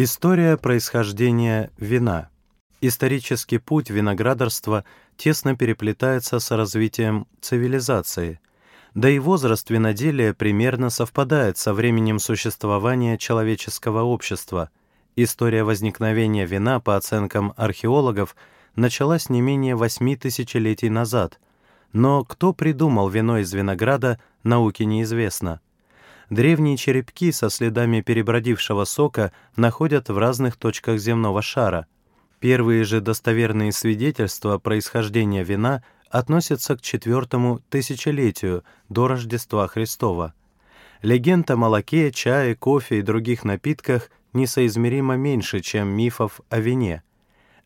История происхождения вина. Исторический путь виноградарства тесно переплетается с развитием цивилизации, да и возраст виноделия примерно совпадает со временем существования человеческого общества. История возникновения вина, по оценкам археологов, началась не менее восьми тысячелетий назад, но кто придумал вино из винограда, науке неизвестно. Древние черепки со следами перебродившего сока находят в разных точках земного шара. Первые же достоверные свидетельства происхождения вина относятся к четвертому тысячелетию до Рождества Христова. Легенд о молоке, чае, кофе и других напитках несоизмеримо меньше, чем мифов о вине.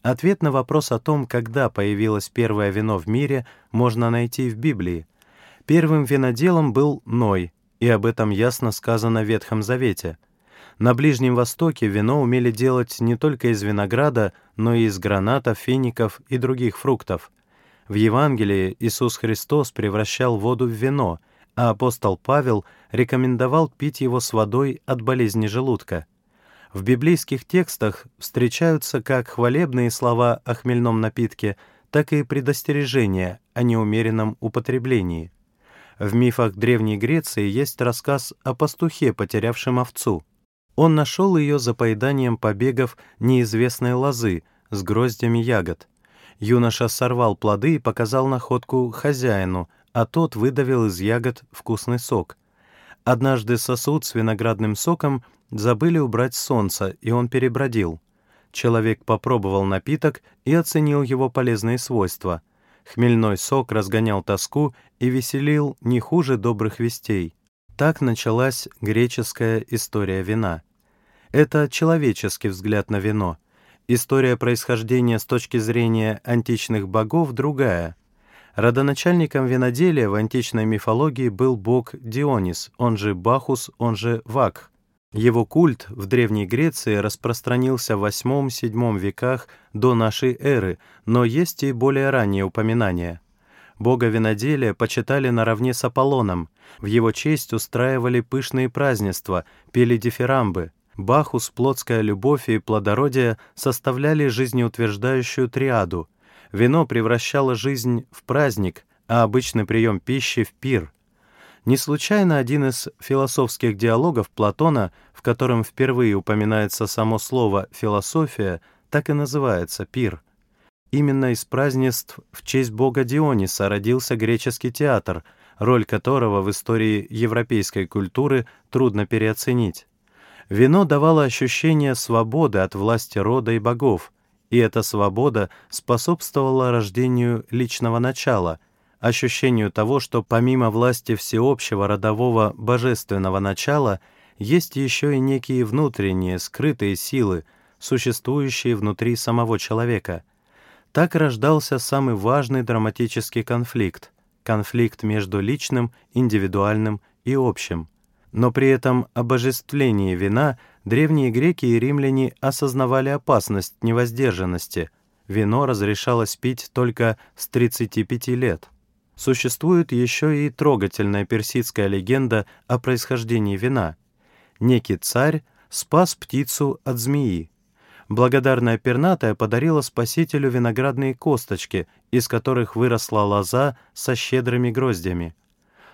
Ответ на вопрос о том, когда появилось первое вино в мире, можно найти в Библии. Первым виноделом был Ной, и об этом ясно сказано в Ветхом Завете. На Ближнем Востоке вино умели делать не только из винограда, но и из гранатов, фиников и других фруктов. В Евангелии Иисус Христос превращал воду в вино, а апостол Павел рекомендовал пить его с водой от болезни желудка. В библейских текстах встречаются как хвалебные слова о хмельном напитке, так и предостережения о неумеренном употреблении. В мифах Древней Греции есть рассказ о пастухе, потерявшем овцу. Он нашел ее за поеданием побегов неизвестной лозы с гроздями ягод. Юноша сорвал плоды и показал находку хозяину, а тот выдавил из ягод вкусный сок. Однажды сосуд с виноградным соком забыли убрать солнце, и он перебродил. Человек попробовал напиток и оценил его полезные свойства — Хмельной сок разгонял тоску и веселил не хуже добрых вестей. Так началась греческая история вина. Это человеческий взгляд на вино. История происхождения с точки зрения античных богов другая. Родоначальником виноделия в античной мифологии был бог Дионис, он же Бахус, он же Вакх. Его культ в Древней Греции распространился в VIII-VII веках до нашей эры, но есть и более ранние упоминания. Бога виноделия почитали наравне с Аполлоном, в его честь устраивали пышные празднества, пели дифирамбы. Бахус, плотская любовь и плодородие составляли жизнеутверждающую триаду. Вино превращало жизнь в праздник, а обычный прием пищи — в пир — не случайно один из философских диалогов Платона, в котором впервые упоминается само слово «философия», так и называется «пир». Именно из празднеств в честь бога Диониса родился греческий театр, роль которого в истории европейской культуры трудно переоценить. Вино давало ощущение свободы от власти рода и богов, и эта свобода способствовала рождению личного начала — ощущению того, что помимо власти всеобщего родового божественного начала есть еще и некие внутренние скрытые силы, существующие внутри самого человека. Так рождался самый важный драматический конфликт — конфликт между личным, индивидуальным и общим. Но при этом обожествлении вина древние греки и римляне осознавали опасность невоздержанности. Вино разрешалось пить только с 35 лет. Существует еще и трогательная персидская легенда о происхождении вина. Некий царь спас птицу от змеи. Благодарная пернатая подарила спасителю виноградные косточки, из которых выросла лоза со щедрыми гроздями.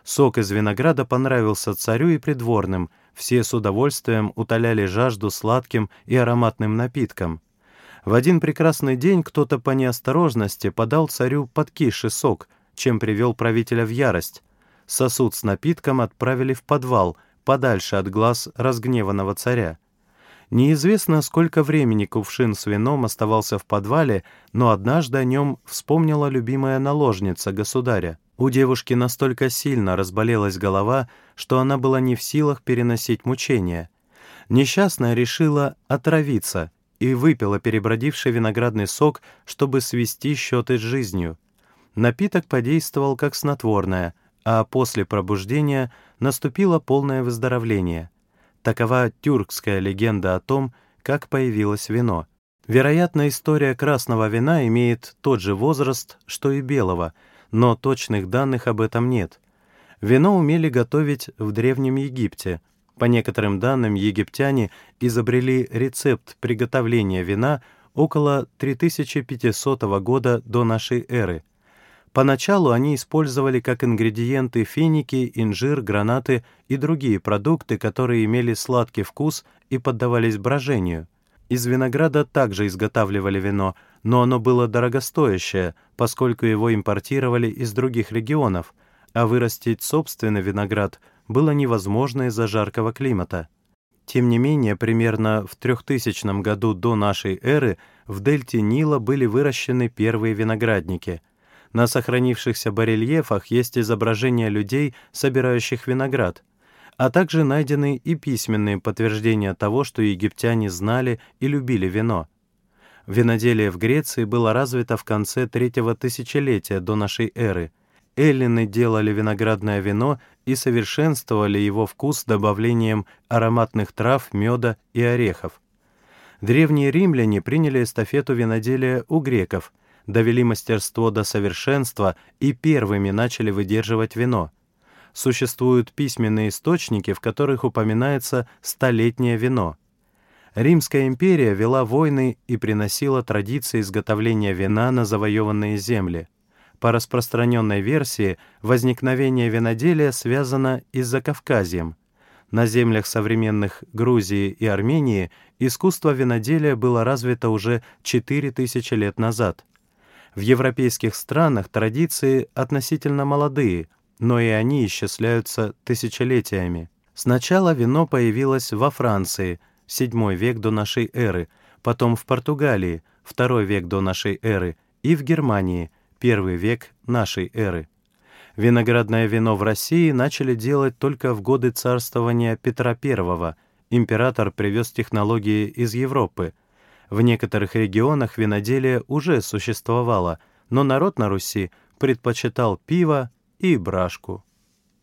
Сок из винограда понравился царю и придворным, все с удовольствием утоляли жажду сладким и ароматным напитком. В один прекрасный день кто-то по неосторожности подал царю подкисший сок — чем привел правителя в ярость. Сосуд с напитком отправили в подвал, подальше от глаз разгневанного царя. Неизвестно, сколько времени кувшин с вином оставался в подвале, но однажды о нем вспомнила любимая наложница государя. У девушки настолько сильно разболелась голова, что она была не в силах переносить мучения. Несчастная решила отравиться и выпила перебродивший виноградный сок, чтобы свести счеты с жизнью. Напиток подействовал как снотворное, а после пробуждения наступило полное выздоровление. Такова тюркская легенда о том, как появилось вино. Вероятно, история красного вина имеет тот же возраст, что и белого, но точных данных об этом нет. Вино умели готовить в Древнем Египте. По некоторым данным, египтяне изобрели рецепт приготовления вина около 3500 года до нашей эры. Поначалу они использовали как ингредиенты финики, инжир, гранаты и другие продукты, которые имели сладкий вкус и поддавались брожению. Из винограда также изготавливали вино, но оно было дорогостоящее, поскольку его импортировали из других регионов, а вырастить собственный виноград было невозможно из-за жаркого климата. Тем не менее, примерно в 3000 году до нашей эры в дельте Нила были выращены первые виноградники. На сохранившихся барельефах есть изображения людей, собирающих виноград, а также найдены и письменные подтверждения того, что египтяне знали и любили вино. Виноделие в Греции было развито в конце третьего тысячелетия до нашей эры. Эллины делали виноградное вино и совершенствовали его вкус добавлением ароматных трав, меда и орехов. Древние римляне приняли эстафету виноделия у греков, довели мастерство до совершенства и первыми начали выдерживать вино. Существуют письменные источники, в которых упоминается столетнее вино. Римская империя вела войны и приносила традиции изготовления вина на завоеванные земли. По распространенной версии, возникновение виноделия связано и с Закавказьем. На землях современных Грузии и Армении искусство виноделия было развито уже 4000 лет назад. В европейских странах традиции относительно молодые, но и они исчисляются тысячелетиями. Сначала вино появилось во Франции, VII век до нашей эры, потом в Португалии, II век до нашей эры, и в Германии, I век нашей эры. Виноградное вино в России начали делать только в годы царствования Петра I. Император привез технологии из Европы. В некоторых регионах виноделие уже существовало, но народ на Руси предпочитал пиво и брашку.